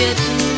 getting